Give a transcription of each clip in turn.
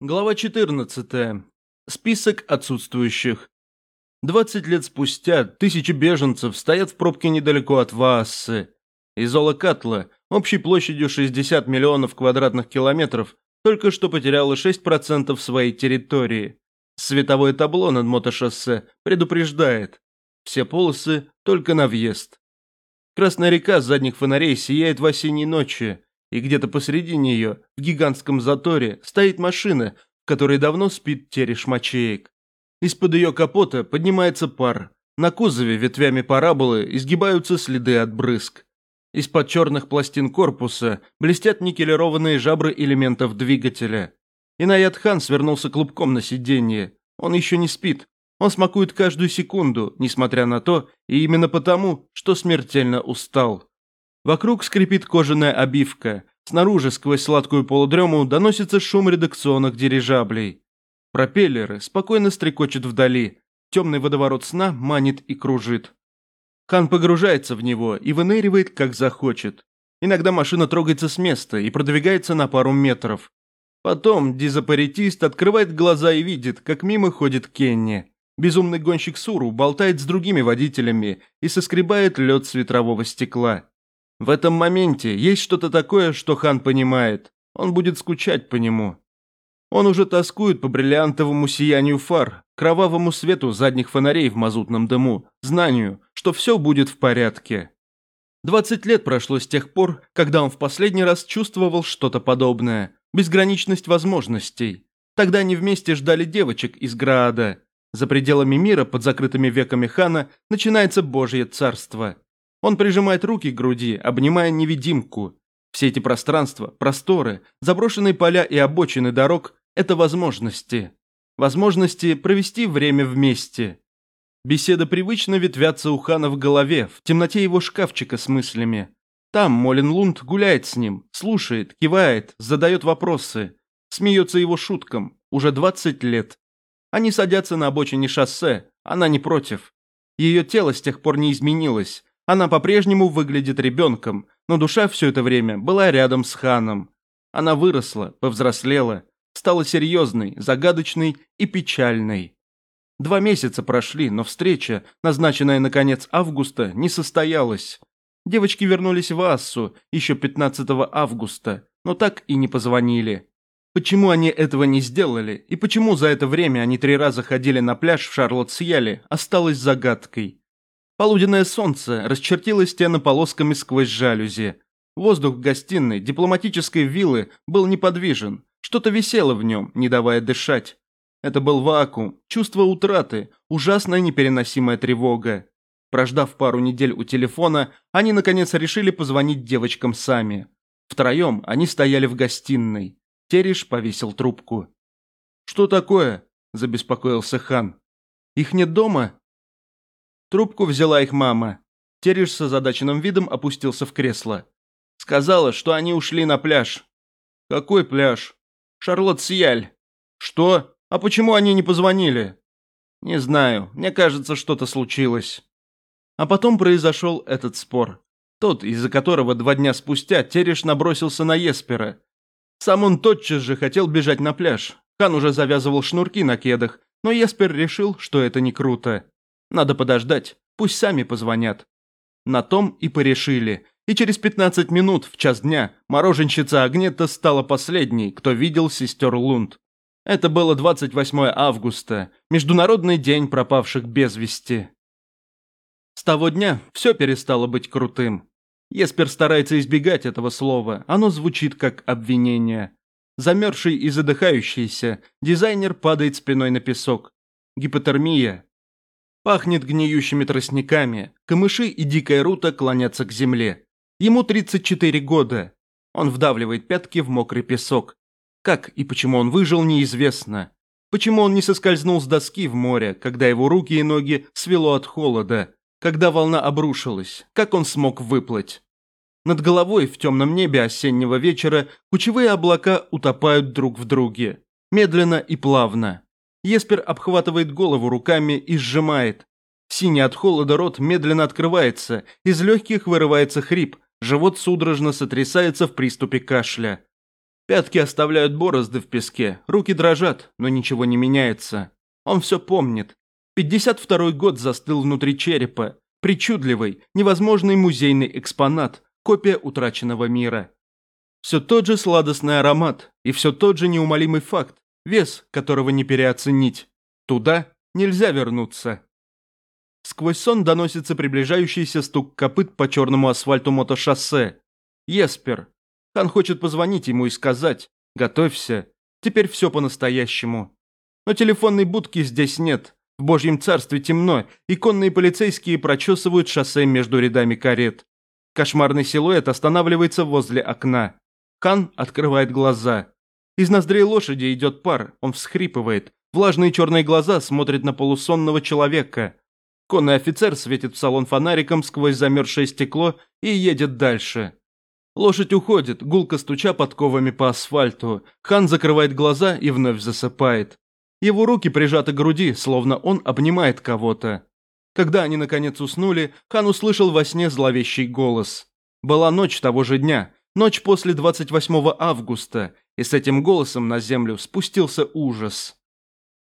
Глава 14. Список отсутствующих. 20 лет спустя тысячи беженцев стоят в пробке недалеко от Ваассы. Изола Катла, общей площадью 60 миллионов квадратных километров, только что потеряла 6% своей территории. Световое табло над мотошоссе предупреждает. Все полосы только на въезд. Красная река с задних фонарей сияет в осенней ночи, и где-то посреди нее, в гигантском заторе, стоит машина, в которой давно спит тереш мачеек. Из-под ее капота поднимается пар. На кузове ветвями параболы изгибаются следы от брызг. Из-под черных пластин корпуса блестят никелированные жабры элементов двигателя. Инаят Хан свернулся клубком на сиденье. Он еще не спит. Он смакует каждую секунду, несмотря на то, и именно потому, что смертельно устал. Вокруг скрипит кожаная обивка. Снаружи, сквозь сладкую полудрему, доносится шум редакционных дирижаблей. Пропеллеры спокойно стрекочут вдали. Темный водоворот сна манит и кружит. Хан погружается в него и выныривает, как захочет. Иногда машина трогается с места и продвигается на пару метров. Потом дизапаретист открывает глаза и видит, как мимо ходит Кенни. Безумный гонщик Суру болтает с другими водителями и соскребает лед с ветрового стекла. В этом моменте есть что-то такое, что хан понимает. Он будет скучать по нему. Он уже тоскует по бриллиантовому сиянию фар, кровавому свету задних фонарей в мазутном дыму, знанию, что все будет в порядке. 20 лет прошло с тех пор, когда он в последний раз чувствовал что-то подобное, безграничность возможностей. Тогда они вместе ждали девочек из Граада. За пределами мира, под закрытыми веками хана, начинается Божье царство. Он прижимает руки к груди, обнимая невидимку. Все эти пространства, просторы, заброшенные поля и обочины дорог – это возможности. Возможности провести время вместе. Беседы привычно ветвятся у хана в голове, в темноте его шкафчика с мыслями. Там Молин Лунд гуляет с ним, слушает, кивает, задает вопросы. Смеется его шуткам. Уже 20 лет. Они садятся на обочине шоссе, она не против. Ее тело с тех пор не изменилось, она по-прежнему выглядит ребенком, но душа все это время была рядом с ханом. Она выросла, повзрослела, стала серьезной, загадочной и печальной. Два месяца прошли, но встреча, назначенная на конец августа, не состоялась. Девочки вернулись в Ассу еще 15 августа, но так и не позвонили. Почему они этого не сделали, и почему за это время они три раза ходили на пляж в Шарлотт-Сьяле, осталось загадкой. Полуденное солнце расчертило стены полосками сквозь жалюзи. Воздух в гостиной дипломатической виллы был неподвижен. Что-то висело в нем, не давая дышать. Это был вакуум, чувство утраты, ужасная непереносимая тревога. Прождав пару недель у телефона, они наконец решили позвонить девочкам сами. Втроем они стояли в гостиной. Тереш повесил трубку. «Что такое?» – забеспокоился хан. «Их нет дома?» Трубку взяла их мама. Тереш с озадаченным видом опустился в кресло. Сказала, что они ушли на пляж. Какой пляж? Шарлотт Сияль. Что? А почему они не позвонили? Не знаю, мне кажется, что-то случилось. А потом произошел этот спор. Тот, из-за которого два дня спустя Тереш набросился на Еспера. Сам он тотчас же хотел бежать на пляж. Хан уже завязывал шнурки на кедах, но Еспер решил, что это не круто. Надо подождать, пусть сами позвонят. На том и порешили. И через 15 минут, в час дня, мороженщица Агнета стала последней, кто видел сестер Лунд. Это было 28 августа, Международный день пропавших без вести. С того дня все перестало быть крутым. Еспер старается избегать этого слова, оно звучит как обвинение. Замерзший и задыхающийся, дизайнер падает спиной на песок. Гипотермия, Пахнет гниющими тростниками, камыши и дикая рута клонятся к земле. Ему 34 года. Он вдавливает пятки в мокрый песок. Как и почему он выжил, неизвестно. Почему он не соскользнул с доски в море, когда его руки и ноги свело от холода, когда волна обрушилась, как он смог выплыть? Над головой в темном небе осеннего вечера кучевые облака утопают друг в друге, медленно и плавно. Еспер обхватывает голову руками и сжимает. Синий от холода рот медленно открывается, из легких вырывается хрип, живот судорожно сотрясается в приступе кашля. Пятки оставляют борозды в песке, руки дрожат, но ничего не меняется. Он все помнит. 52-й год застыл внутри черепа. Причудливый, невозможный музейный экспонат, копия утраченного мира. Все тот же сладостный аромат и все тот же неумолимый факт, вес которого не переоценить. Туда нельзя вернуться. Сквозь сон доносится приближающийся стук копыт по черному асфальту мотошоссе. Еспер. Хан хочет позвонить ему и сказать «Готовься, теперь все по-настоящему». Но телефонной будки здесь нет, в Божьем царстве темно, и конные полицейские прочесывают шоссе между рядами карет. Кошмарный силуэт останавливается возле окна. Хан открывает глаза. Из ноздрей лошади идет пар, он всхрипывает. Влажные черные глаза смотрят на полусонного человека. Конный офицер светит в салон фонариком сквозь замерзшее стекло и едет дальше. Лошадь уходит, гулко стуча подковами по асфальту. Хан закрывает глаза и вновь засыпает. Его руки прижаты к груди, словно он обнимает кого-то. Когда они наконец уснули, Хан услышал во сне зловещий голос. Была ночь того же дня, ночь после 28 августа, и с этим голосом на землю спустился ужас.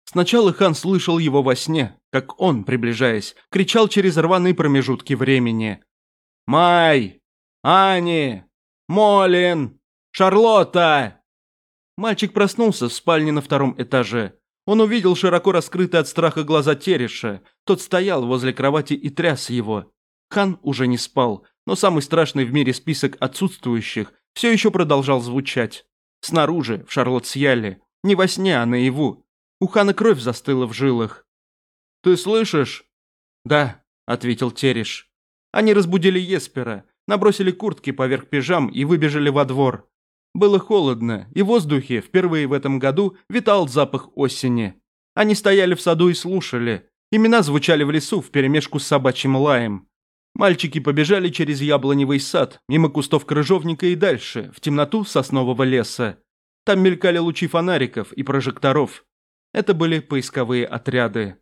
Сначала Хан слышал его во сне, как он, приближаясь, кричал через рваные промежутки времени. «Май! Ани! Молин! Шарлотта!» Мальчик проснулся в спальне на втором этаже. Он увидел широко раскрытые от страха глаза Тереша. Тот стоял возле кровати и тряс его. Хан уже не спал, но самый страшный в мире список отсутствующих все еще продолжал звучать. Снаружи, в Шарлотт-Сьяле. Не во сне, а наяву. У Хана кровь застыла в жилах. «Ты слышишь?» «Да», — ответил Тереш. Они разбудили Еспера, набросили куртки поверх пижам и выбежали во двор. Было холодно, и в воздухе впервые в этом году витал запах осени. Они стояли в саду и слушали. Имена звучали в лесу вперемешку с собачьим лаем. Мальчики побежали через яблоневый сад, мимо кустов крыжовника и дальше, в темноту соснового леса. Там мелькали лучи фонариков и прожекторов. Это были поисковые отряды.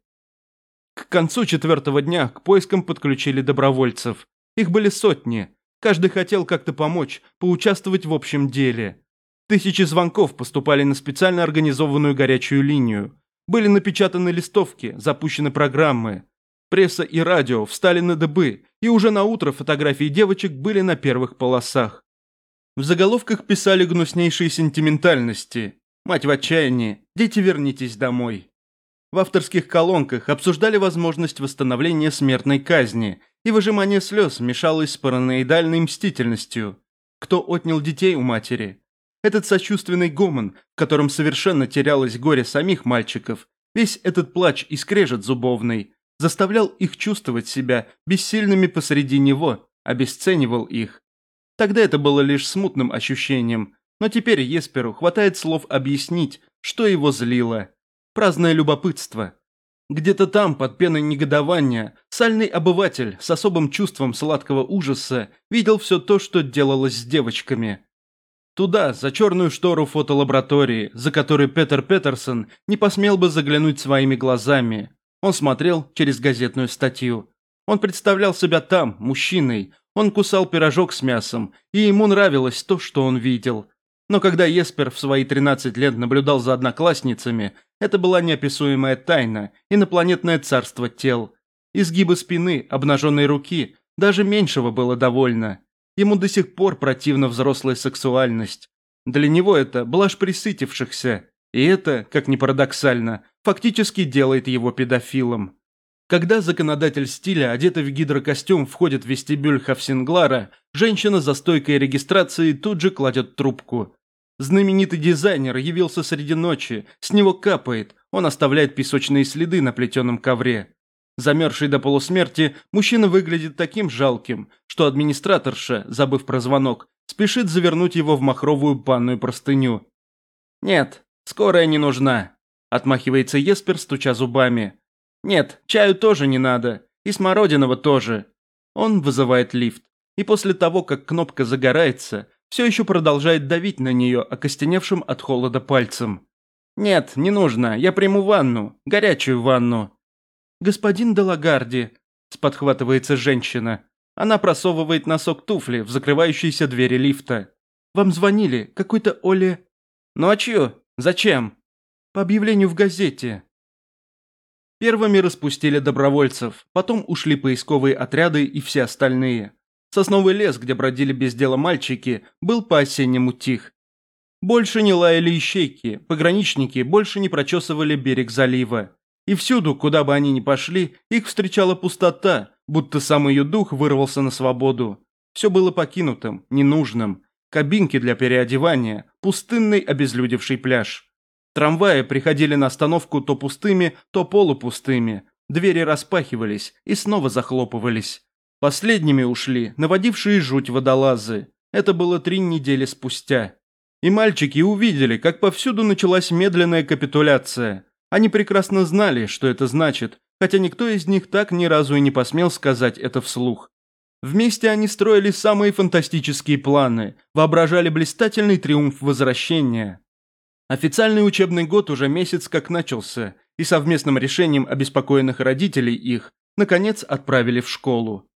К концу четвертого дня к поискам подключили добровольцев. Их были сотни, Каждый хотел как-то помочь, поучаствовать в общем деле. Тысячи звонков поступали на специально организованную горячую линию. Были напечатаны листовки, запущены программы. Пресса и радио встали на дыбы, и уже на утро фотографии девочек были на первых полосах. В заголовках писали гнуснейшие сентиментальности. «Мать в отчаянии! Дети, вернитесь домой!» В авторских колонках обсуждали возможность восстановления смертной казни – и выжимание слез мешалось с параноидальной мстительностью. Кто отнял детей у матери? Этот сочувственный гомон, в котором совершенно терялось горе самих мальчиков, весь этот плач и скрежет зубовный, заставлял их чувствовать себя бессильными посреди него, обесценивал их. Тогда это было лишь смутным ощущением, но теперь Есперу хватает слов объяснить, что его злило. Праздное любопытство, где-то там, под пеной негодования, сальный обыватель с особым чувством сладкого ужаса видел все то, что делалось с девочками. Туда, за черную штору фотолаборатории, за которой Петер Петерсон не посмел бы заглянуть своими глазами. Он смотрел через газетную статью. Он представлял себя там, мужчиной. Он кусал пирожок с мясом, и ему нравилось то, что он видел. Но когда Еспер в свои 13 лет наблюдал за одноклассницами, это была неописуемая тайна, инопланетное царство тел. Изгибы спины, обнаженной руки, даже меньшего было довольно. Ему до сих пор противна взрослая сексуальность. Для него это блажь присытившихся, и это, как ни парадоксально, фактически делает его педофилом. Когда законодатель стиля, одетый в гидрокостюм, входит в вестибюль Хавсинглара, женщина за стойкой регистрации тут же кладет трубку. Знаменитый дизайнер явился среди ночи, с него капает, он оставляет песочные следы на плетеном ковре. Замерзший до полусмерти, мужчина выглядит таким жалким, что администраторша, забыв про звонок, спешит завернуть его в махровую банную простыню. «Нет, скорая не нужна», – отмахивается Еспер, стуча зубами. «Нет, чаю тоже не надо, и смородиного тоже». Он вызывает лифт, и после того, как кнопка загорается, все еще продолжает давить на нее окостеневшим от холода пальцем. «Нет, не нужно, я приму ванну, горячую ванну». «Господин Делагарди», – сподхватывается женщина. Она просовывает носок туфли в закрывающиеся двери лифта. «Вам звонили, какой-то Оле «Ну а чё? Зачем?» «По объявлению в газете». Первыми распустили добровольцев, потом ушли поисковые отряды и все остальные. Сосновый лес, где бродили без дела мальчики, был по-осеннему тих. Больше не лаяли ищейки, пограничники больше не прочесывали берег залива. И всюду, куда бы они ни пошли, их встречала пустота, будто сам ее дух вырвался на свободу. Все было покинутым, ненужным. Кабинки для переодевания, пустынный обезлюдевший пляж. Трамваи приходили на остановку то пустыми, то полупустыми. Двери распахивались и снова захлопывались. Последними ушли наводившие жуть водолазы. Это было три недели спустя. И мальчики увидели, как повсюду началась медленная капитуляция. Они прекрасно знали, что это значит, хотя никто из них так ни разу и не посмел сказать это вслух. Вместе они строили самые фантастические планы, воображали блистательный триумф возвращения. Официальный учебный год уже месяц как начался, и совместным решением обеспокоенных родителей их, наконец, отправили в школу.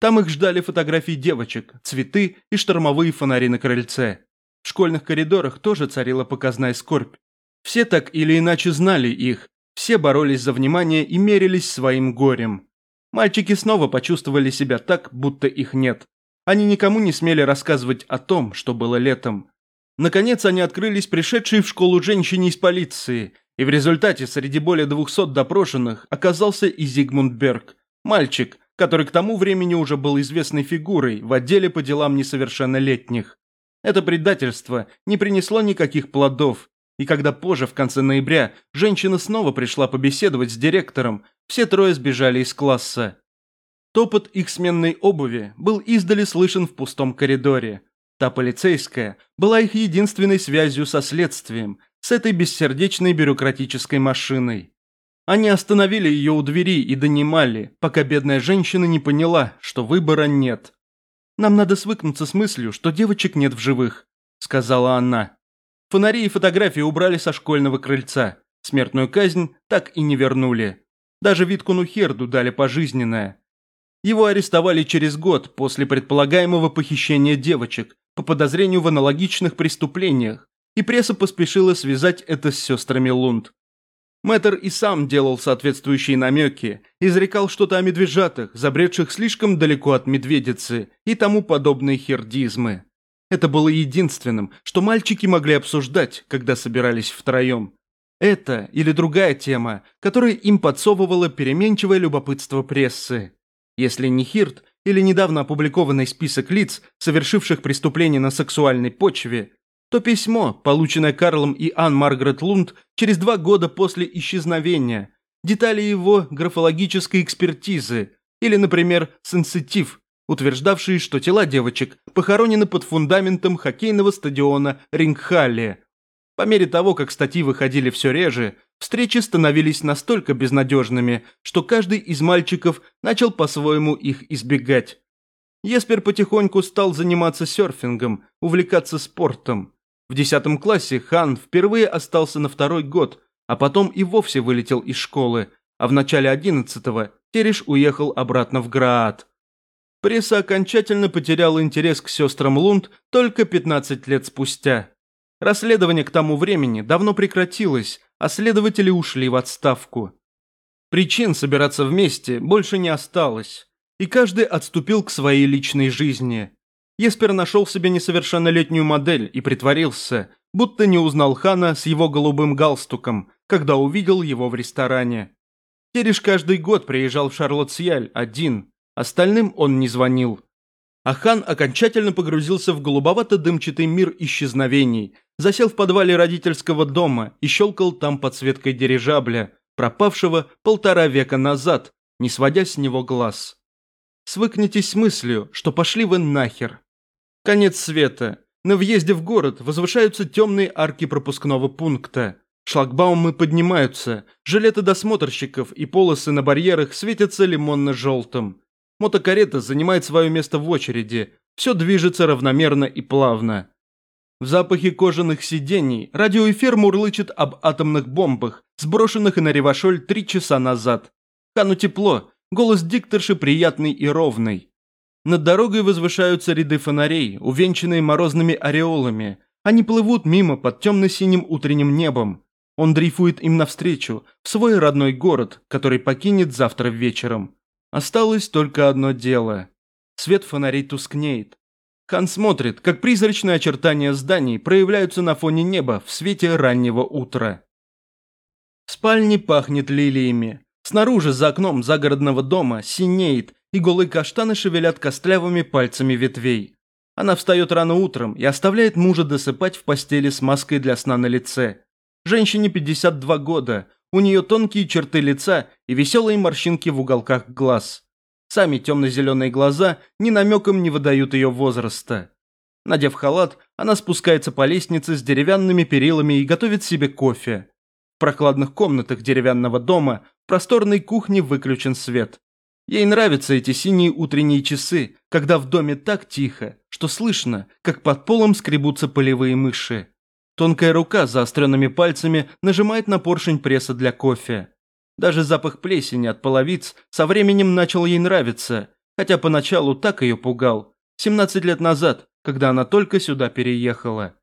Там их ждали фотографии девочек, цветы и штормовые фонари на крыльце. В школьных коридорах тоже царила показная скорбь. Все так или иначе знали их, все боролись за внимание и мерились своим горем. Мальчики снова почувствовали себя так, будто их нет. Они никому не смели рассказывать о том, что было летом. Наконец они открылись пришедшей в школу женщине из полиции, и в результате среди более 200 допрошенных оказался и Зигмунд Берг, мальчик, который к тому времени уже был известной фигурой в отделе по делам несовершеннолетних. Это предательство не принесло никаких плодов, и когда позже, в конце ноября, женщина снова пришла побеседовать с директором, все трое сбежали из класса. Топот их сменной обуви был издали слышен в пустом коридоре. Та полицейская была их единственной связью со следствием, с этой бессердечной бюрократической машиной. Они остановили ее у двери и донимали, пока бедная женщина не поняла, что выбора нет. «Нам надо свыкнуться с мыслью, что девочек нет в живых», – сказала она. Фонари и фотографии убрали со школьного крыльца. Смертную казнь так и не вернули. Даже Виткуну Херду дали пожизненное. Его арестовали через год после предполагаемого похищения девочек по подозрению в аналогичных преступлениях, и пресса поспешила связать это с сестрами Лунд. Мэтр и сам делал соответствующие намеки, изрекал что-то о медвежатах, забредших слишком далеко от медведицы и тому подобные хердизмы. Это было единственным, что мальчики могли обсуждать, когда собирались втроем. Это или другая тема, которая им подсовывала переменчивое любопытство прессы. Если не Хирт или недавно опубликованный список лиц, совершивших преступления на сексуальной почве, то письмо, полученное Карлом и Ан Маргарет Лунд через два года после исчезновения, детали его графологической экспертизы или, например, сенситив, утверждавшие, что тела девочек похоронены под фундаментом хоккейного стадиона Рингхалле. По мере того, как статьи выходили все реже, встречи становились настолько безнадежными, что каждый из мальчиков начал по-своему их избегать. Еспер потихоньку стал заниматься серфингом, увлекаться спортом. В десятом классе Хан впервые остался на второй год, а потом и вовсе вылетел из школы, а в начале одиннадцатого Тереш уехал обратно в Граад. Пресса окончательно потеряла интерес к сестрам Лунд только 15 лет спустя. Расследование к тому времени давно прекратилось, а следователи ушли в отставку. Причин собираться вместе больше не осталось, и каждый отступил к своей личной жизни. Еспер нашел себе несовершеннолетнюю модель и притворился, будто не узнал Хана с его голубым галстуком, когда увидел его в ресторане. Тереш каждый год приезжал в Шарлоттсьяль один, остальным он не звонил. А Хан окончательно погрузился в голубовато-дымчатый мир исчезновений, засел в подвале родительского дома и щелкал там подсветкой дирижабля, пропавшего полтора века назад, не сводя с него глаз. Свыкнитесь с мыслью, что пошли вы нахер. Конец света. На въезде в город возвышаются темные арки пропускного пункта. Шлагбаумы поднимаются, жилеты досмотрщиков и полосы на барьерах светятся лимонно-желтым. Мотокарета занимает свое место в очереди, все движется равномерно и плавно. В запахе кожаных сидений радиоэфир мурлычет об атомных бомбах, сброшенных на Ревашоль три часа назад. Хану тепло, голос дикторши приятный и ровный. Над дорогой возвышаются ряды фонарей, увенчанные морозными ореолами, Они плывут мимо под темно-синим утренним небом. Он дрейфует им навстречу, в свой родной город, который покинет завтра вечером. Осталось только одно дело. Свет фонарей тускнеет. Хан смотрит, как призрачные очертания зданий проявляются на фоне неба в свете раннего утра. В спальне пахнет лилиями. Снаружи, за окном загородного дома, синеет, и голые каштаны шевелят костлявыми пальцами ветвей. Она встает рано утром и оставляет мужа досыпать в постели с маской для сна на лице. Женщине 52 года, у нее тонкие черты лица и веселые морщинки в уголках глаз. Сами темно-зеленые глаза ни намеком не выдают ее возраста. Надев халат, она спускается по лестнице с деревянными перилами и готовит себе кофе. В прохладных комнатах деревянного дома в просторной кухне выключен свет. Ей нравятся эти синие утренние часы, когда в доме так тихо, что слышно, как под полом скребутся полевые мыши. Тонкая рука с заостренными пальцами нажимает на поршень пресса для кофе. Даже запах плесени от половиц со временем начал ей нравиться, хотя поначалу так ее пугал. 17 лет назад, когда она только сюда переехала.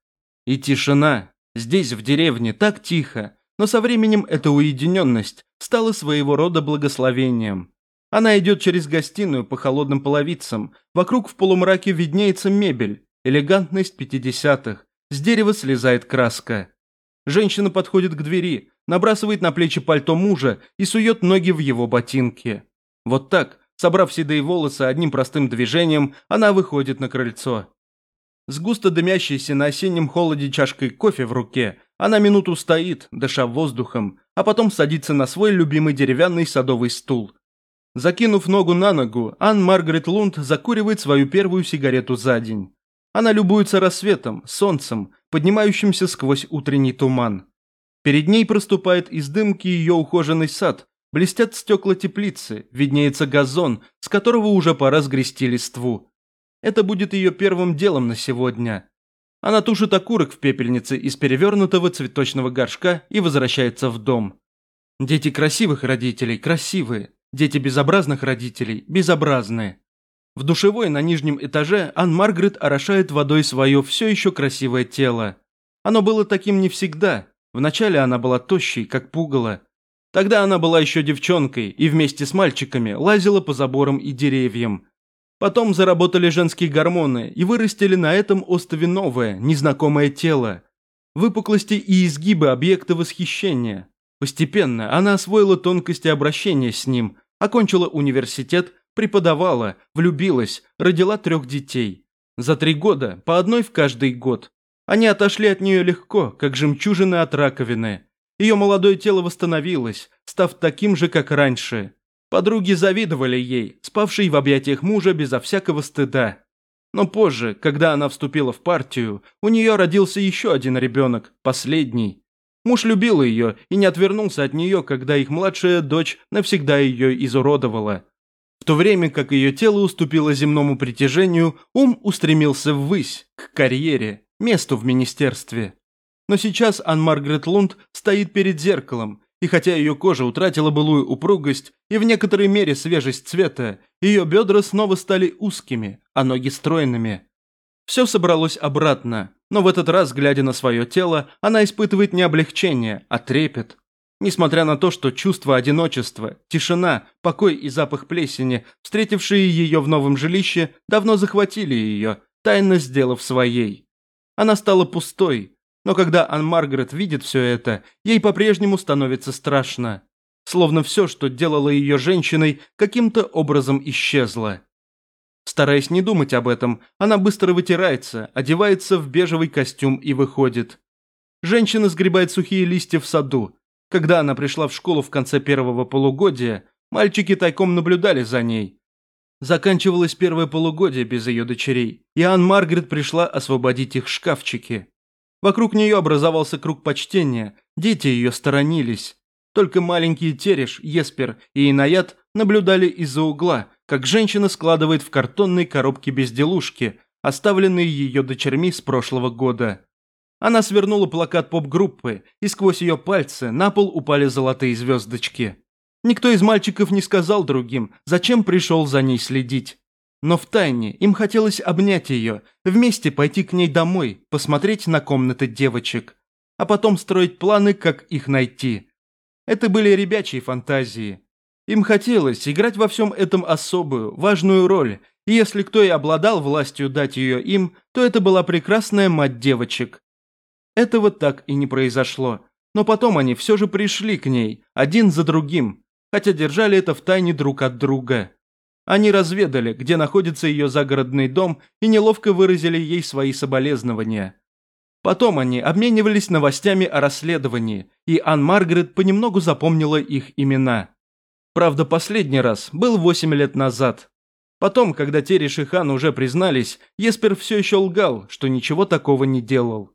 И тишина. Здесь, в деревне, так тихо, но со временем эта уединенность стала своего рода благословением. Она идет через гостиную по холодным половицам, вокруг в полумраке виднеется мебель, элегантность пятидесятых, с дерева слезает краска. Женщина подходит к двери, набрасывает на плечи пальто мужа и сует ноги в его ботинки. Вот так, собрав седые волосы одним простым движением, она выходит на крыльцо. С густо дымящейся на осеннем холоде чашкой кофе в руке, она минуту стоит, дыша воздухом, а потом садится на свой любимый деревянный садовый стул. Закинув ногу на ногу, Ан Маргарет Лунд закуривает свою первую сигарету за день. Она любуется рассветом, солнцем, поднимающимся сквозь утренний туман. Перед ней проступает из дымки ее ухоженный сад, блестят стекла теплицы, виднеется газон, с которого уже пора сгрести листву. Это будет ее первым делом на сегодня. Она тушит окурок в пепельнице из перевернутого цветочного горшка и возвращается в дом. Дети красивых родителей красивые, дети безобразных родителей безобразные. В душевой на нижнем этаже Ан Маргарет орошает водой свое все еще красивое тело. Оно было таким не всегда. Вначале она была тощей, как пугало. Тогда она была еще девчонкой и вместе с мальчиками лазила по заборам и деревьям, Потом заработали женские гормоны и вырастили на этом острове новое, незнакомое тело. Выпуклости и изгибы объекта восхищения. Постепенно она освоила тонкости обращения с ним, окончила университет, преподавала, влюбилась, родила трех детей. За три года, по одной в каждый год. Они отошли от нее легко, как жемчужины от раковины. Ее молодое тело восстановилось, став таким же, как раньше. Подруги завидовали ей, спавшей в объятиях мужа безо всякого стыда. Но позже, когда она вступила в партию, у нее родился еще один ребенок, последний. Муж любил ее и не отвернулся от нее, когда их младшая дочь навсегда ее изуродовала. В то время как ее тело уступило земному притяжению, ум устремился ввысь, к карьере, месту в министерстве. Но сейчас Ан Маргарет Лунд стоит перед зеркалом и хотя ее кожа утратила былую упругость и в некоторой мере свежесть цвета, ее бедра снова стали узкими, а ноги стройными. Все собралось обратно, но в этот раз, глядя на свое тело, она испытывает не облегчение, а трепет. Несмотря на то, что чувство одиночества, тишина, покой и запах плесени, встретившие ее в новом жилище, давно захватили ее, тайно сделав своей. Она стала пустой, но когда Ан Маргарет видит все это, ей по-прежнему становится страшно. Словно все, что делало ее женщиной, каким-то образом исчезло. Стараясь не думать об этом, она быстро вытирается, одевается в бежевый костюм и выходит. Женщина сгребает сухие листья в саду. Когда она пришла в школу в конце первого полугодия, мальчики тайком наблюдали за ней. Заканчивалось первое полугодие без ее дочерей, и Ан Маргарет пришла освободить их шкафчики. Вокруг нее образовался круг почтения, дети ее сторонились. Только маленький Тереш, Еспер и Инаят наблюдали из-за угла, как женщина складывает в картонной коробке безделушки, оставленные ее дочерьми с прошлого года. Она свернула плакат поп-группы, и сквозь ее пальцы на пол упали золотые звездочки. Никто из мальчиков не сказал другим, зачем пришел за ней следить. Но втайне им хотелось обнять ее, вместе пойти к ней домой, посмотреть на комнаты девочек, а потом строить планы, как их найти. Это были ребячьи фантазии. Им хотелось играть во всем этом особую, важную роль, и если кто и обладал властью дать ее им, то это была прекрасная мать девочек. Этого так и не произошло, но потом они все же пришли к ней, один за другим, хотя держали это в тайне друг от друга. Они разведали, где находится ее загородный дом, и неловко выразили ей свои соболезнования. Потом они обменивались новостями о расследовании, и Ан Маргарет понемногу запомнила их имена. Правда, последний раз был 8 лет назад. Потом, когда Тереш и Хан уже признались, Еспер все еще лгал, что ничего такого не делал.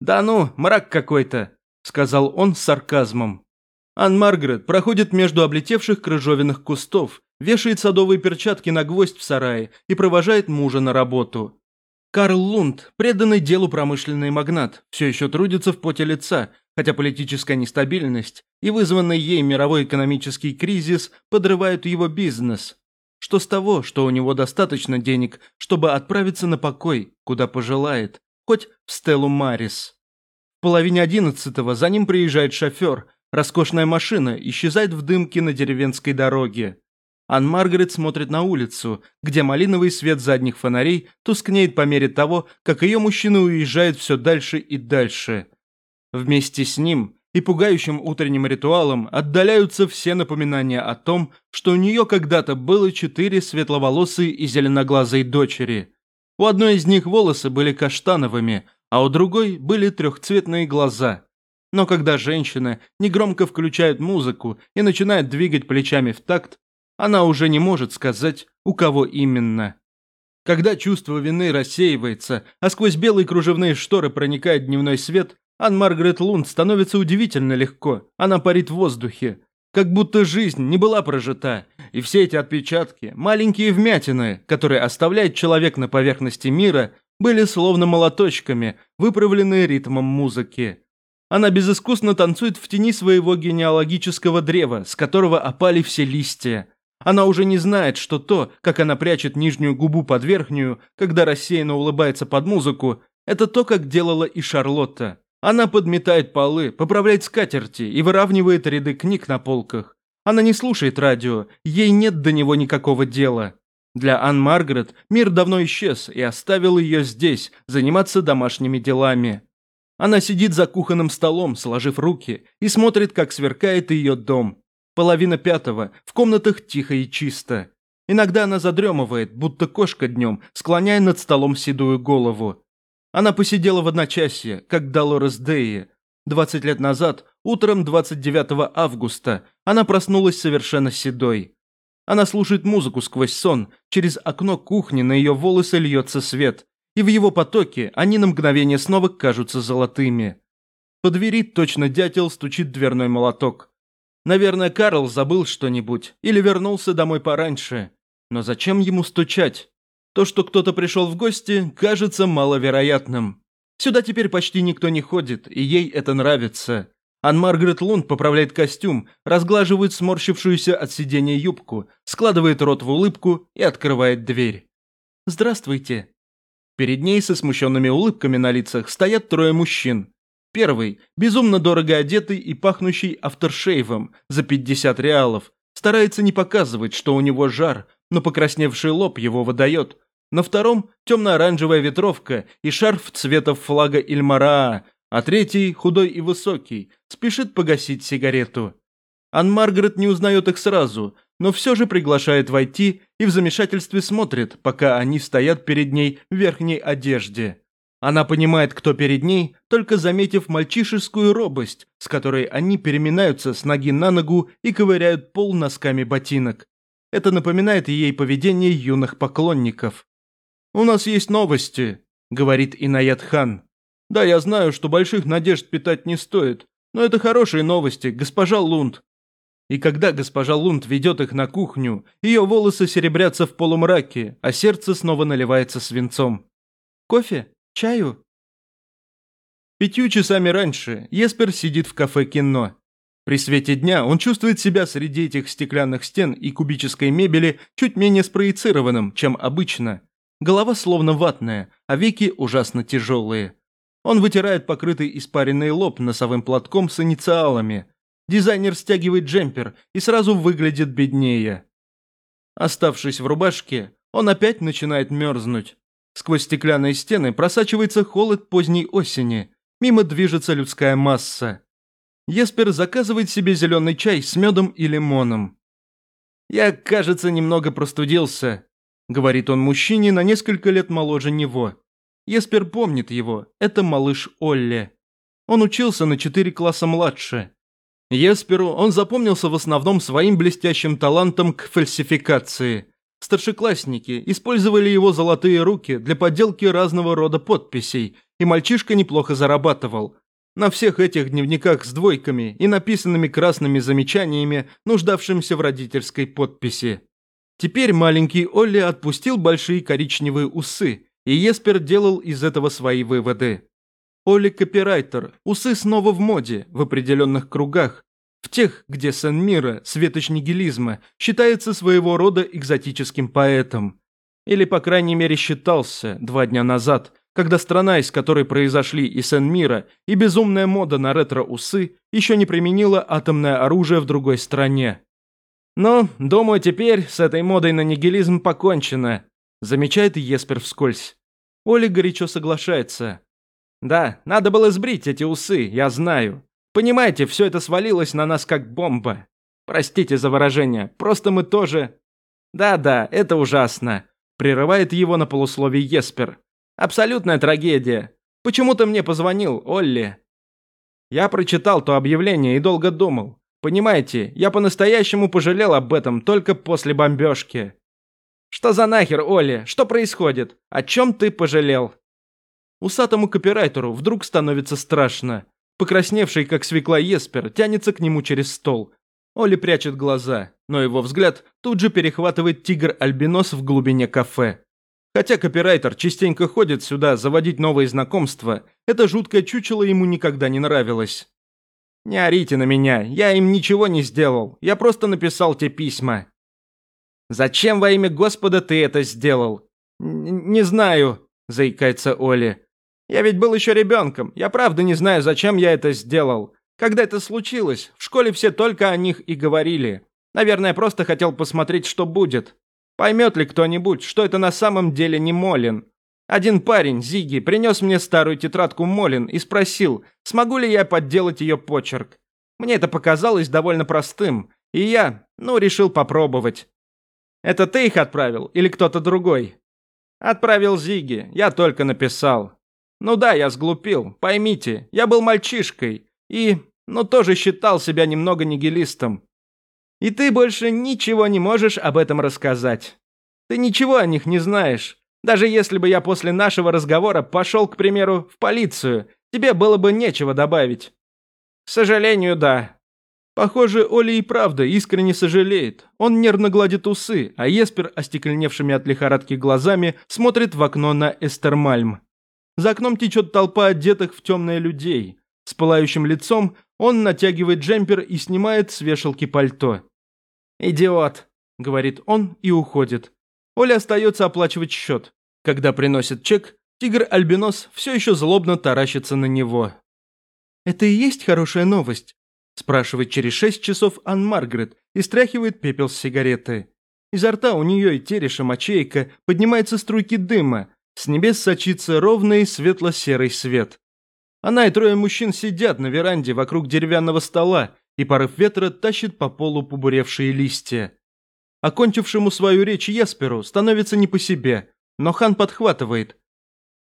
«Да ну, мрак какой-то», – сказал он с сарказмом. Ан Маргарет проходит между облетевших крыжовенных кустов, вешает садовые перчатки на гвоздь в сарае и провожает мужа на работу. Карл Лунд, преданный делу промышленный магнат, все еще трудится в поте лица, хотя политическая нестабильность и вызванный ей мировой экономический кризис подрывают его бизнес. Что с того, что у него достаточно денег, чтобы отправиться на покой, куда пожелает, хоть в Стеллу Марис. В половине одиннадцатого за ним приезжает шофер, роскошная машина исчезает в дымке на деревенской дороге. Ан Маргарет смотрит на улицу, где малиновый свет задних фонарей тускнеет по мере того, как ее мужчина уезжает все дальше и дальше. Вместе с ним и пугающим утренним ритуалом отдаляются все напоминания о том, что у нее когда-то было четыре светловолосые и зеленоглазые дочери. У одной из них волосы были каштановыми, а у другой были трехцветные глаза. Но когда женщина негромко включает музыку и начинает двигать плечами в такт, она уже не может сказать, у кого именно. Когда чувство вины рассеивается, а сквозь белые кружевные шторы проникает дневной свет, Ан Маргарет Лунд становится удивительно легко. Она парит в воздухе. Как будто жизнь не была прожита, и все эти отпечатки, маленькие вмятины, которые оставляет человек на поверхности мира, были словно молоточками, выправленные ритмом музыки. Она безыскусно танцует в тени своего генеалогического древа, с которого опали все листья. Она уже не знает, что то, как она прячет нижнюю губу под верхнюю, когда рассеянно улыбается под музыку, это то, как делала и Шарлотта. Она подметает полы, поправляет скатерти и выравнивает ряды книг на полках. Она не слушает радио, ей нет до него никакого дела. Для Ан Маргарет мир давно исчез и оставил ее здесь, заниматься домашними делами. Она сидит за кухонным столом, сложив руки, и смотрит, как сверкает ее дом, Половина пятого, в комнатах тихо и чисто. Иногда она задремывает, будто кошка днем, склоняя над столом седую голову. Она посидела в одночасье, как Долорес Деи. Двадцать лет назад, утром 29 августа, она проснулась совершенно седой. Она слушает музыку сквозь сон, через окно кухни на ее волосы льется свет, и в его потоке они на мгновение снова кажутся золотыми. По двери точно дятел стучит дверной молоток. Наверное, Карл забыл что-нибудь или вернулся домой пораньше. Но зачем ему стучать? То, что кто-то пришел в гости, кажется маловероятным. Сюда теперь почти никто не ходит, и ей это нравится. Ан Маргарет Лунд поправляет костюм, разглаживает сморщившуюся от сидения юбку, складывает рот в улыбку и открывает дверь. «Здравствуйте». Перед ней со смущенными улыбками на лицах стоят трое мужчин. Первый, безумно дорого одетый и пахнущий авторшейвом за 50 реалов, старается не показывать, что у него жар, но покрасневший лоб его выдает. На втором – темно-оранжевая ветровка и шарф цветов флага Ильмараа, а третий, худой и высокий, спешит погасить сигарету. Ан Маргарет не узнает их сразу, но все же приглашает войти и в замешательстве смотрит, пока они стоят перед ней в верхней одежде. Она понимает, кто перед ней, только заметив мальчишескую робость, с которой они переминаются с ноги на ногу и ковыряют пол носками ботинок. Это напоминает ей поведение юных поклонников. «У нас есть новости», — говорит Инаят Хан. «Да, я знаю, что больших надежд питать не стоит, но это хорошие новости, госпожа Лунд». И когда госпожа Лунд ведет их на кухню, ее волосы серебрятся в полумраке, а сердце снова наливается свинцом. «Кофе?» Чаю?» Пятью часами раньше Еспер сидит в кафе «Кино». При свете дня он чувствует себя среди этих стеклянных стен и кубической мебели чуть менее спроецированным, чем обычно. Голова словно ватная, а веки ужасно тяжелые. Он вытирает покрытый испаренный лоб носовым платком с инициалами. Дизайнер стягивает джемпер и сразу выглядит беднее. Оставшись в рубашке, он опять начинает мерзнуть. Сквозь стеклянные стены просачивается холод поздней осени. Мимо движется людская масса. Еспер заказывает себе зеленый чай с медом и лимоном. «Я, кажется, немного простудился», – говорит он мужчине на несколько лет моложе него. Еспер помнит его, это малыш Олли. Он учился на четыре класса младше. Есперу он запомнился в основном своим блестящим талантом к фальсификации. Старшеклассники использовали его золотые руки для подделки разного рода подписей, и мальчишка неплохо зарабатывал – на всех этих дневниках с двойками и написанными красными замечаниями, нуждавшимся в родительской подписи. Теперь маленький Олли отпустил большие коричневые усы, и Еспер делал из этого свои выводы. Олли копирайтер, усы снова в моде, в определенных кругах, в тех, где Сен-Мира, светоч нигилизма, считается своего рода экзотическим поэтом. Или, по крайней мере, считался два дня назад – когда страна, из которой произошли и Сен-Мира, и безумная мода на ретро-усы еще не применила атомное оружие в другой стране. Но, думаю, теперь с этой модой на нигилизм покончено, замечает Еспер вскользь. Оля горячо соглашается. Да, надо было сбрить эти усы, я знаю. Понимаете, все это свалилось на нас как бомба. Простите за выражение, просто мы тоже... Да-да, это ужасно. Прерывает его на полусловие Еспер. Абсолютная трагедия. Почему ты мне позвонил, Олли? Я прочитал то объявление и долго думал. Понимаете, я по-настоящему пожалел об этом только после бомбежки. Что за нахер, Олли? Что происходит? О чем ты пожалел? Усатому копирайтеру вдруг становится страшно. Покрасневший, как свекла Еспер, тянется к нему через стол. Оли прячет глаза, но его взгляд тут же перехватывает тигр-альбинос в глубине кафе. Хотя копирайтер частенько ходит сюда заводить новые знакомства, это жуткое чучело ему никогда не нравилось. «Не орите на меня, я им ничего не сделал, я просто написал те письма». «Зачем во имя Господа ты это сделал?» «Не знаю», – заикается Оли. «Я ведь был еще ребенком, я правда не знаю, зачем я это сделал. Когда это случилось, в школе все только о них и говорили. Наверное, просто хотел посмотреть, что будет. Поймет ли кто-нибудь, что это на самом деле не Молин? Один парень, Зиги, принес мне старую тетрадку Молин и спросил, смогу ли я подделать ее почерк. Мне это показалось довольно простым, и я, ну, решил попробовать. Это ты их отправил или кто-то другой? Отправил Зиги, я только написал. Ну да, я сглупил, поймите, я был мальчишкой и, ну, тоже считал себя немного нигилистом. И ты больше ничего не можешь об этом рассказать. Ты ничего о них не знаешь. Даже если бы я после нашего разговора пошел, к примеру, в полицию, тебе было бы нечего добавить. К сожалению, да. Похоже, Оля и правда искренне сожалеет. Он нервно гладит усы, а Еспер, остекленевшими от лихорадки глазами, смотрит в окно на Эстермальм. За окном течет толпа одетых в темное людей. С пылающим лицом он натягивает джемпер и снимает с вешалки пальто. «Идиот», — говорит он и уходит. Оля остается оплачивать счет. Когда приносит чек, тигр-альбинос все еще злобно таращится на него. «Это и есть хорошая новость?» – спрашивает через шесть часов Ан Маргарет и стряхивает пепел с сигареты. Изо рта у нее и тереша мочейка поднимаются струйки дыма, с небес сочится ровный светло-серый свет. Она и трое мужчин сидят на веранде вокруг деревянного стола и порыв ветра тащит по полу побуревшие листья. Окончившему свою речь Есперу становится не по себе, но хан подхватывает.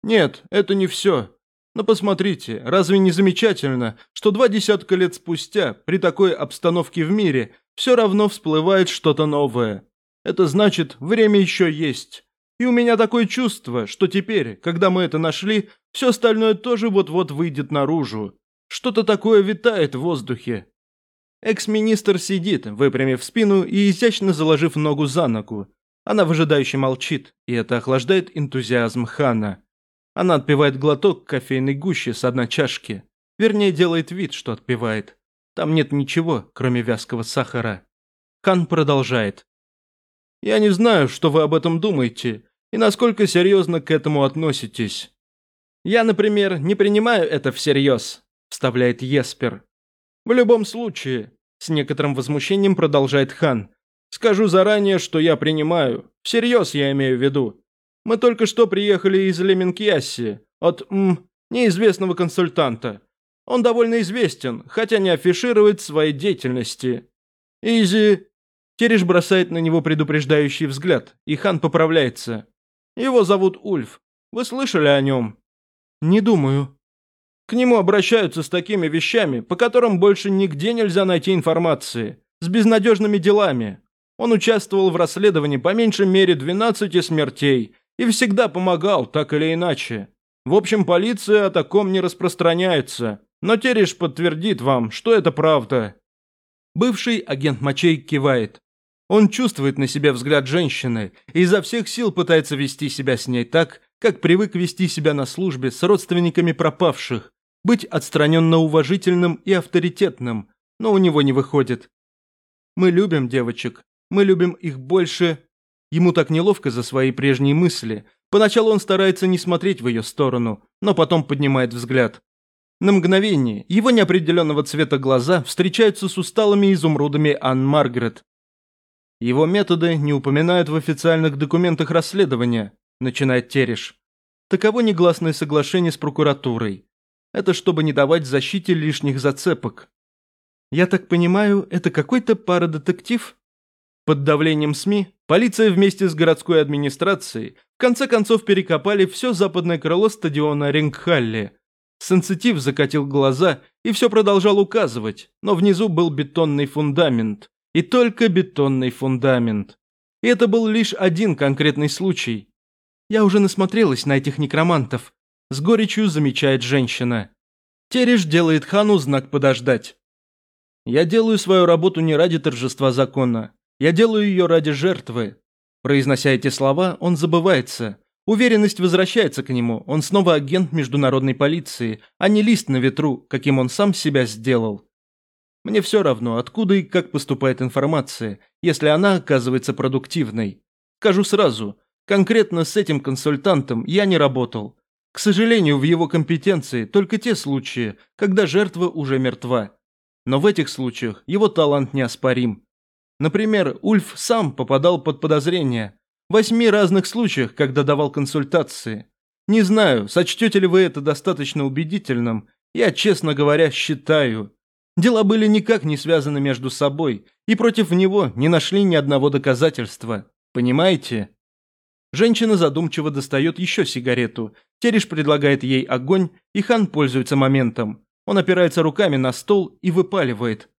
«Нет, это не все. Но посмотрите, разве не замечательно, что два десятка лет спустя, при такой обстановке в мире, все равно всплывает что-то новое? Это значит, время еще есть. И у меня такое чувство, что теперь, когда мы это нашли, все остальное тоже вот-вот выйдет наружу. Что-то такое витает в воздухе. Экс-министр сидит, выпрямив спину и изящно заложив ногу за ногу. Она выжидающе молчит, и это охлаждает энтузиазм Хана. Она отпивает глоток кофейной гущи с одной чашки. Вернее, делает вид, что отпивает. Там нет ничего, кроме вязкого сахара. Хан продолжает. «Я не знаю, что вы об этом думаете и насколько серьезно к этому относитесь. Я, например, не принимаю это всерьез», – вставляет Еспер. «В любом случае», – с некоторым возмущением продолжает Хан, – «скажу заранее, что я принимаю. Всерьез я имею в виду. Мы только что приехали из Леменкьясси от, м, неизвестного консультанта. Он довольно известен, хотя не афиширует своей деятельности. Изи Тереш бросает на него предупреждающий взгляд, и хан поправляется. Его зовут Ульф. Вы слышали о нем? Не думаю. К нему обращаются с такими вещами, по которым больше нигде нельзя найти информации. С безнадежными делами. Он участвовал в расследовании по меньшей мере 12 смертей и всегда помогал, так или иначе. В общем, полиция о таком не распространяется, но Тереш подтвердит вам, что это правда. Бывший агент Мачей кивает. Он чувствует на себе взгляд женщины и изо всех сил пытается вести себя с ней так, как привык вести себя на службе с родственниками пропавших, быть отстраненно уважительным и авторитетным, но у него не выходит. Мы любим девочек, мы любим их больше. Ему так неловко за свои прежние мысли. Поначалу он старается не смотреть в ее сторону, но потом поднимает взгляд. На мгновение его неопределенного цвета глаза встречаются с усталыми изумрудами Ан Маргарет, его методы не упоминают в официальных документах расследования, начинает Тереш. Таково негласное соглашение с прокуратурой. Это чтобы не давать защите лишних зацепок. Я так понимаю, это какой-то парадетектив? Под давлением СМИ полиция вместе с городской администрацией в конце концов перекопали все западное крыло стадиона Рингхалли. Сенситив закатил глаза и все продолжал указывать, но внизу был бетонный фундамент. И только бетонный фундамент. И это был лишь один конкретный случай. Я уже насмотрелась на этих некромантов. С горечью замечает женщина. Тереш делает хану знак подождать. Я делаю свою работу не ради торжества закона. Я делаю ее ради жертвы. Произнося эти слова, он забывается. Уверенность возвращается к нему. Он снова агент международной полиции, а не лист на ветру, каким он сам себя сделал. Мне все равно, откуда и как поступает информация, если она оказывается продуктивной. Скажу сразу, конкретно с этим консультантом я не работал. К сожалению, в его компетенции только те случаи, когда жертва уже мертва. Но в этих случаях его талант неоспорим. Например, Ульф сам попадал под подозрение. В восьми разных случаях, когда давал консультации. Не знаю, сочтете ли вы это достаточно убедительным. Я, честно говоря, считаю. Дела были никак не связаны между собой, и против него не нашли ни одного доказательства. Понимаете? Женщина задумчиво достает еще сигарету. Тереш предлагает ей огонь, и хан пользуется моментом. Он опирается руками на стол и выпаливает.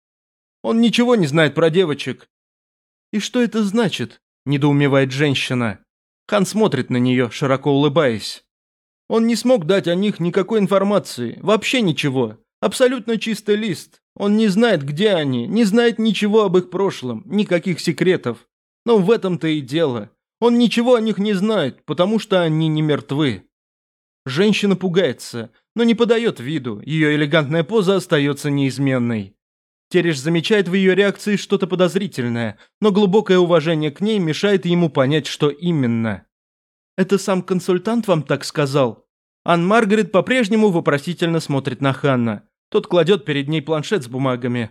Он ничего не знает про девочек. «И что это значит?» – недоумевает женщина. Хан смотрит на нее, широко улыбаясь. Он не смог дать о них никакой информации, вообще ничего. Абсолютно чистый лист. Он не знает, где они, не знает ничего об их прошлом, никаких секретов. Но в этом-то и дело. Он ничего о них не знает, потому что они не мертвы. Женщина пугается, но не подает виду, ее элегантная поза остается неизменной. Тереш замечает в ее реакции что-то подозрительное, но глубокое уважение к ней мешает ему понять, что именно. «Это сам консультант вам так сказал?» Ан Маргарет по-прежнему вопросительно смотрит на Ханна. Тот кладет перед ней планшет с бумагами.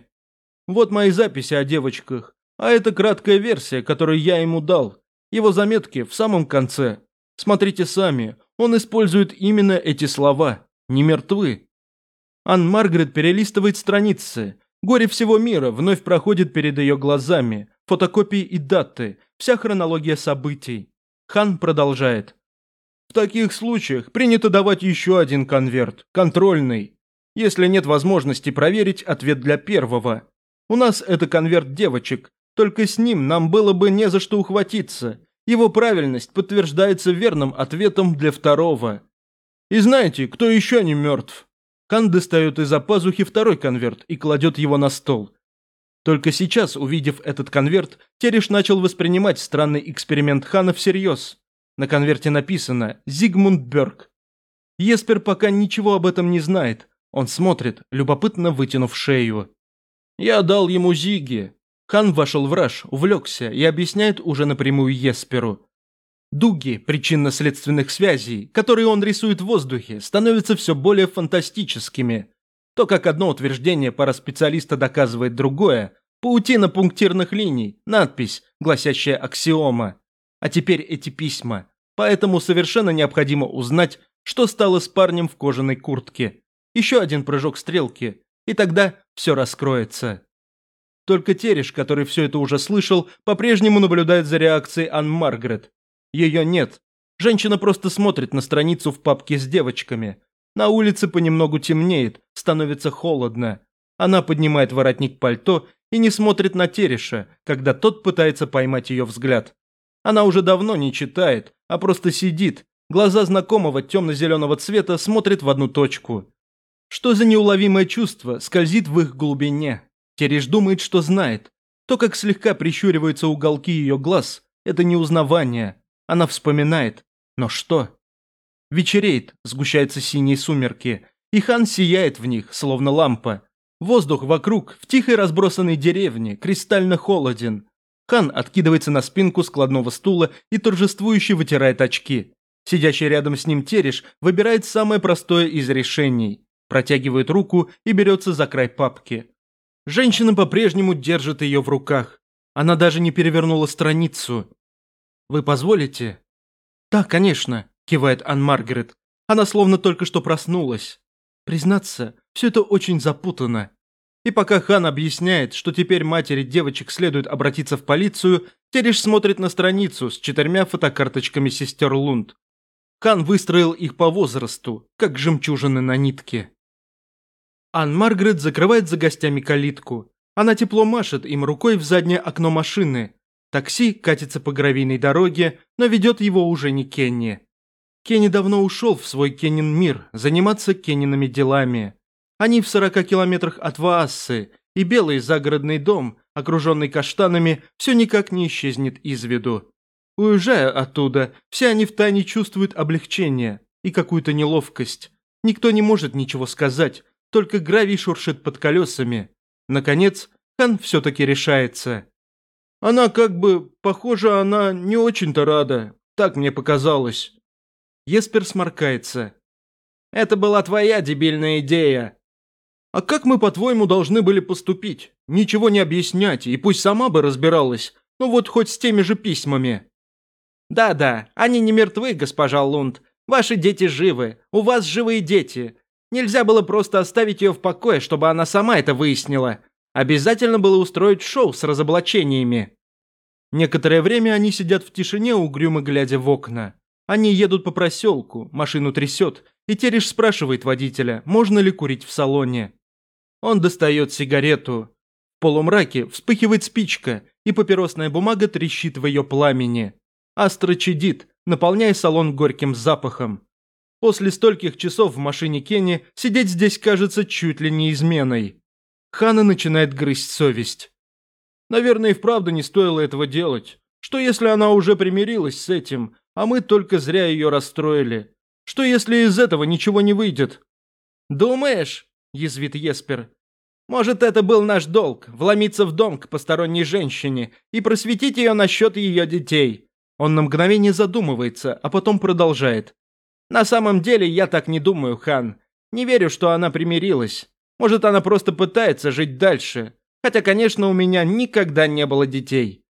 Вот мои записи о девочках. А это краткая версия, которую я ему дал. Его заметки в самом конце. Смотрите сами, он использует именно эти слова. Не мертвы. Ан Маргарет перелистывает страницы. Горе всего мира вновь проходит перед ее глазами. Фотокопии и даты. Вся хронология событий. Хан продолжает. В таких случаях принято давать еще один конверт, контрольный если нет возможности проверить ответ для первого. У нас это конверт девочек, только с ним нам было бы не за что ухватиться. Его правильность подтверждается верным ответом для второго. И знаете, кто еще не мертв? Хан достает из-за пазухи второй конверт и кладет его на стол. Только сейчас, увидев этот конверт, Тереш начал воспринимать странный эксперимент Хана всерьез. На конверте написано «Зигмунд Бёрк». Еспер пока ничего об этом не знает, он смотрит, любопытно вытянув шею. Я дал ему зиги. Хан вошел в раж, увлекся и объясняет уже напрямую Есперу. Дуги причинно-следственных связей, которые он рисует в воздухе, становятся все более фантастическими. То, как одно утверждение пара специалиста доказывает другое, паутина пунктирных линий, надпись, гласящая аксиома. А теперь эти письма. Поэтому совершенно необходимо узнать, что стало с парнем в кожаной куртке. Еще один прыжок стрелки, и тогда все раскроется. Только Тереш, который все это уже слышал, по-прежнему наблюдает за реакцией Ан Маргарет. Ее нет. Женщина просто смотрит на страницу в папке с девочками. На улице понемногу темнеет, становится холодно. Она поднимает воротник пальто и не смотрит на Тереша, когда тот пытается поймать ее взгляд. Она уже давно не читает, а просто сидит. Глаза знакомого темно-зеленого цвета смотрят в одну точку. Что за неуловимое чувство скользит в их глубине? Тереш думает, что знает. То, как слегка прищуриваются уголки ее глаз, это неузнавание. Она вспоминает. Но что? Вечереет, сгущаются синие сумерки, и хан сияет в них, словно лампа. Воздух вокруг, в тихой разбросанной деревне, кристально холоден. Хан откидывается на спинку складного стула и торжествующе вытирает очки. Сидящий рядом с ним Тереш выбирает самое простое из решений. Протягивает руку и берется за край папки. Женщина по-прежнему держит ее в руках. Она даже не перевернула страницу. «Вы позволите?» «Да, конечно», – кивает Ан Маргарет. Она словно только что проснулась. Признаться, все это очень запутано. И пока Хан объясняет, что теперь матери девочек следует обратиться в полицию, Тереш смотрит на страницу с четырьмя фотокарточками сестер Лунд. Хан выстроил их по возрасту, как жемчужины на нитке. Ан Маргарет закрывает за гостями калитку. Она тепло машет им рукой в заднее окно машины. Такси катится по гравийной дороге, но ведет его уже не Кенни. Кенни давно ушел в свой Кеннин мир, заниматься Кеннинами делами. Они в 40 километрах от Ваассы, и белый загородный дом, окруженный каштанами, все никак не исчезнет из виду. Уезжая оттуда, все они втайне чувствуют облегчение и какую-то неловкость. Никто не может ничего сказать, только гравий шуршит под колесами. Наконец, Хан все-таки решается. Она как бы, похоже, она не очень-то рада. Так мне показалось. Еспер сморкается. Это была твоя дебильная идея. А как мы, по-твоему, должны были поступить? Ничего не объяснять, и пусть сама бы разбиралась. Ну вот хоть с теми же письмами. Да-да, они не мертвы, госпожа Лунд. Ваши дети живы. У вас живые дети. Нельзя было просто оставить ее в покое, чтобы она сама это выяснила. Обязательно было устроить шоу с разоблачениями. Некоторое время они сидят в тишине, угрюмо глядя в окна. Они едут по проселку, машину трясет, и Тереш спрашивает водителя, можно ли курить в салоне. Он достает сигарету. В полумраке вспыхивает спичка, и папиросная бумага трещит в ее пламени. Астра чадит, наполняя салон горьким запахом. После стольких часов в машине Кенни сидеть здесь кажется чуть ли не изменой. Хана начинает грызть совесть. Наверное, и вправду не стоило этого делать. Что если она уже примирилась с этим, а мы только зря ее расстроили? Что если из этого ничего не выйдет? «Думаешь?» – язвит Еспер. «Может, это был наш долг – вломиться в дом к посторонней женщине и просветить ее насчет ее детей». Он на мгновение задумывается, а потом продолжает. На самом деле я так не думаю, Хан. Не верю, что она примирилась. Может, она просто пытается жить дальше. Хотя, конечно, у меня никогда не было детей.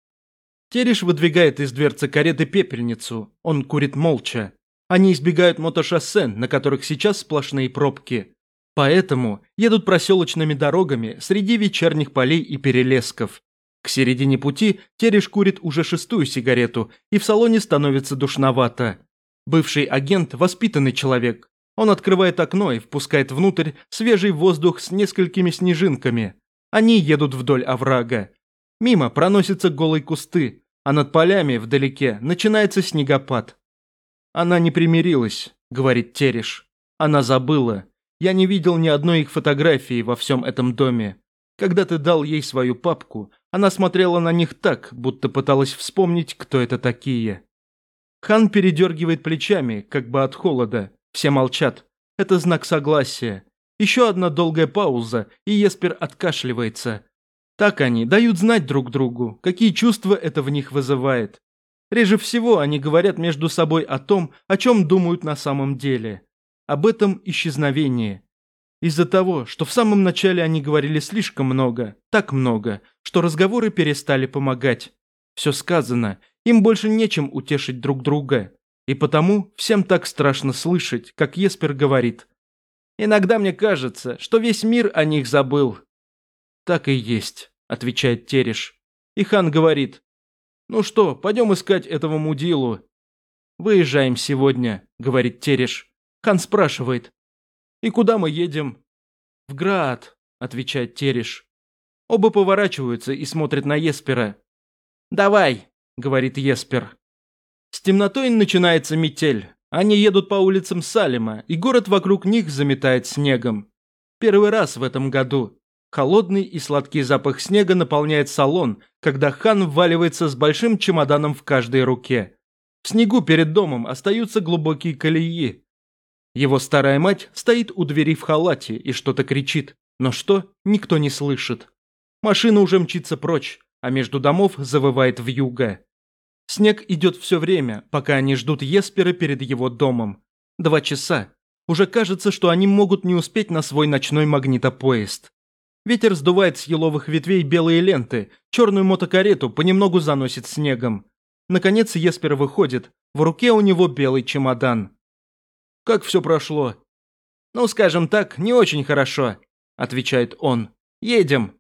Тереш выдвигает из дверцы кареты пепельницу. Он курит молча. Они избегают мотошоссе, на которых сейчас сплошные пробки. Поэтому едут проселочными дорогами среди вечерних полей и перелесков. К середине пути Тереш курит уже шестую сигарету, и в салоне становится душновато. Бывший агент – воспитанный человек. Он открывает окно и впускает внутрь свежий воздух с несколькими снежинками. Они едут вдоль оврага. Мимо проносятся голые кусты, а над полями вдалеке начинается снегопад. «Она не примирилась», – говорит Тереш. «Она забыла. Я не видел ни одной их фотографии во всем этом доме. Когда ты дал ей свою папку, она смотрела на них так, будто пыталась вспомнить, кто это такие. Хан передергивает плечами, как бы от холода. Все молчат. Это знак согласия. Еще одна долгая пауза, и Еспер откашливается. Так они дают знать друг другу, какие чувства это в них вызывает. Реже всего они говорят между собой о том, о чем думают на самом деле. Об этом исчезновении. Из-за того, что в самом начале они говорили слишком много, так много, что разговоры перестали помогать. Все сказано, им больше нечем утешить друг друга. И потому всем так страшно слышать, как Еспер говорит. «Иногда мне кажется, что весь мир о них забыл». «Так и есть», — отвечает Тереш. И хан говорит. «Ну что, пойдем искать этого мудилу». «Выезжаем сегодня», — говорит Тереш. Хан спрашивает. «И куда мы едем?» «В Град», — отвечает Тереш. Оба поворачиваются и смотрят на Еспера. «Давай», — говорит Еспер. С темнотой начинается метель. Они едут по улицам Салима, и город вокруг них заметает снегом. Первый раз в этом году. Холодный и сладкий запах снега наполняет салон, когда хан вваливается с большим чемоданом в каждой руке. В снегу перед домом остаются глубокие колеи. Его старая мать стоит у двери в халате и что-то кричит, но что, никто не слышит. Машина уже мчится прочь, а между домов завывает вьюга. Снег идет все время, пока они ждут Еспера перед его домом. Два часа. Уже кажется, что они могут не успеть на свой ночной магнитопоезд. Ветер сдувает с еловых ветвей белые ленты, черную мотокарету понемногу заносит снегом. Наконец Еспер выходит, в руке у него белый чемодан. «Как все прошло?» «Ну, скажем так, не очень хорошо», – отвечает он. «Едем».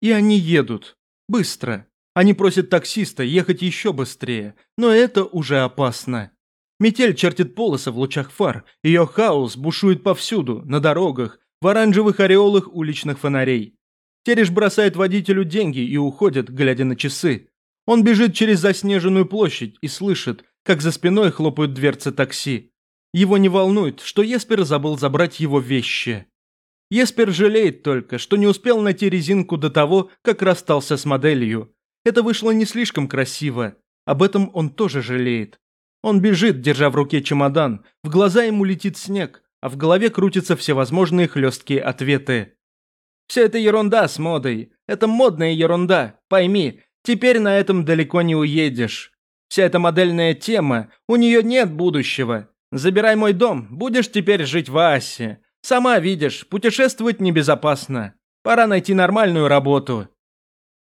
И они едут. Быстро. Они просят таксиста ехать еще быстрее, но это уже опасно. Метель чертит полосы в лучах фар, ее хаос бушует повсюду, на дорогах, в оранжевых ореолах уличных фонарей. Тереш бросает водителю деньги и уходит, глядя на часы. Он бежит через заснеженную площадь и слышит, как за спиной хлопают дверцы такси. Его не волнует, что Еспер забыл забрать его вещи. Еспер жалеет только, что не успел найти резинку до того, как расстался с моделью. Это вышло не слишком красиво. Об этом он тоже жалеет. Он бежит, держа в руке чемодан. В глаза ему летит снег, а в голове крутятся всевозможные хлесткие ответы. «Все это ерунда с модой. Это модная ерунда. Пойми, теперь на этом далеко не уедешь. Вся эта модельная тема, у нее нет будущего. Забирай мой дом, будешь теперь жить в Асе. Сама видишь, путешествовать небезопасно. Пора найти нормальную работу.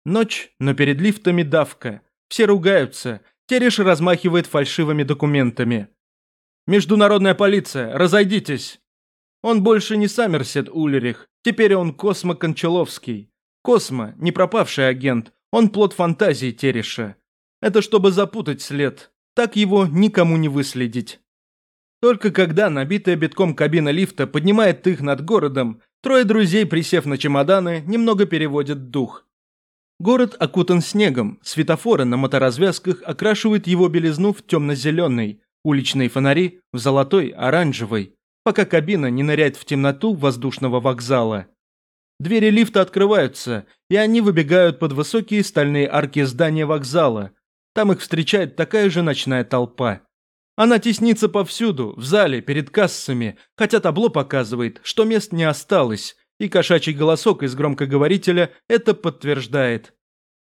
Ночь, но перед лифтами давка. Все ругаются. Тереш размахивает фальшивыми документами. «Международная полиция, разойдитесь!» Он больше не Саммерсет Улерих, теперь он Космо Кончаловский. Космо, не пропавший агент, он плод фантазии Тереша. Это чтобы запутать след, так его никому не выследить. Только когда набитая битком кабина лифта поднимает их над городом, трое друзей, присев на чемоданы, немного переводят дух. Город окутан снегом, светофоры на моторазвязках окрашивают его белизну в темно-зеленый, уличные фонари в золотой, оранжевый, пока кабина не ныряет в темноту воздушного вокзала. Двери лифта открываются, и они выбегают под высокие стальные арки здания вокзала. Там их встречает такая же ночная толпа. Она теснится повсюду, в зале, перед кассами, хотя табло показывает, что мест не осталось, и кошачий голосок из громкоговорителя это подтверждает.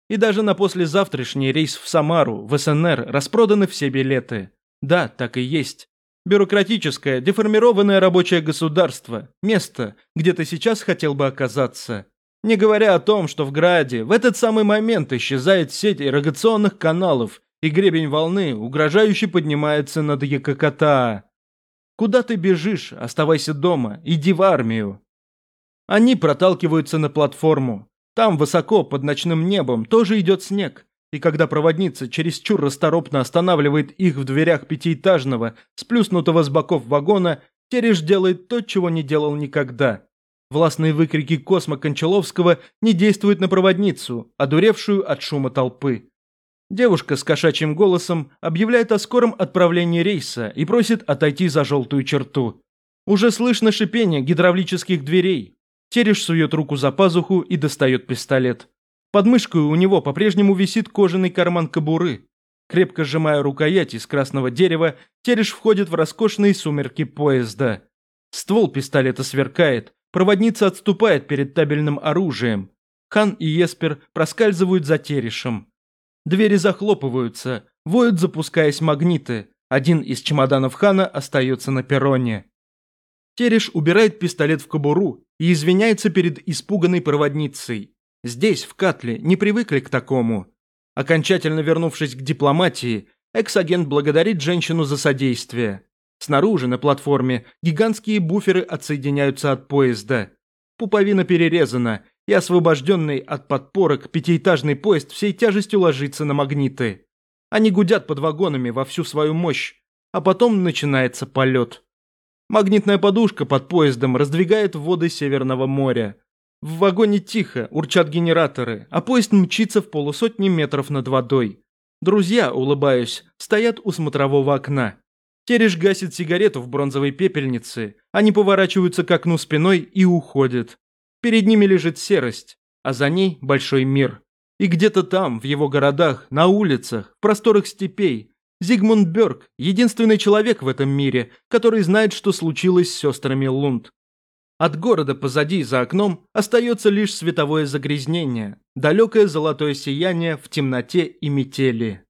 И даже на послезавтрашний рейс в Самару, в СНР, распроданы все билеты. Да, так и есть. Бюрократическое, деформированное рабочее государство. Место, где ты сейчас хотел бы оказаться. Не говоря о том, что в Граде в этот самый момент исчезает сеть ирригационных каналов, и гребень волны угрожающе поднимается над Якокота. Куда ты бежишь? Оставайся дома, иди в армию. Они проталкиваются на платформу. Там, высоко, под ночным небом, тоже идет снег. И когда проводница чересчур расторопно останавливает их в дверях пятиэтажного, сплюснутого с боков вагона, Тереш делает то, чего не делал никогда. Властные выкрики Космо Кончаловского не действуют на проводницу, одуревшую от шума толпы. Девушка с кошачьим голосом объявляет о скором отправлении рейса и просит отойти за желтую черту. Уже слышно шипение гидравлических дверей, Тереш сует руку за пазуху и достает пистолет. Под мышкой у него по-прежнему висит кожаный карман кобуры. Крепко сжимая рукоять из красного дерева, Тереш входит в роскошные сумерки поезда. Ствол пистолета сверкает, проводница отступает перед табельным оружием. Хан и Еспер проскальзывают за Терешем. Двери захлопываются, воют запускаясь магниты. Один из чемоданов Хана остается на перроне. Тереш убирает пистолет в кобуру и извиняется перед испуганной проводницей. Здесь, в Катле, не привыкли к такому. Окончательно вернувшись к дипломатии, экс-агент благодарит женщину за содействие. Снаружи, на платформе, гигантские буферы отсоединяются от поезда. Пуповина перерезана, и освобожденный от подпорок пятиэтажный поезд всей тяжестью ложится на магниты. Они гудят под вагонами во всю свою мощь, а потом начинается полет. Магнитная подушка под поездом раздвигает воды Северного моря. В вагоне тихо, урчат генераторы, а поезд мчится в полусотни метров над водой. Друзья, улыбаюсь, стоят у смотрового окна. Тереш гасит сигарету в бронзовой пепельнице, они поворачиваются к окну спиной и уходят. Перед ними лежит серость, а за ней большой мир. И где-то там, в его городах, на улицах, в просторах степей, Зигмунд Бёрк – единственный человек в этом мире, который знает, что случилось с сестрами Лунд. От города позади, за окном, остается лишь световое загрязнение, далекое золотое сияние в темноте и метели.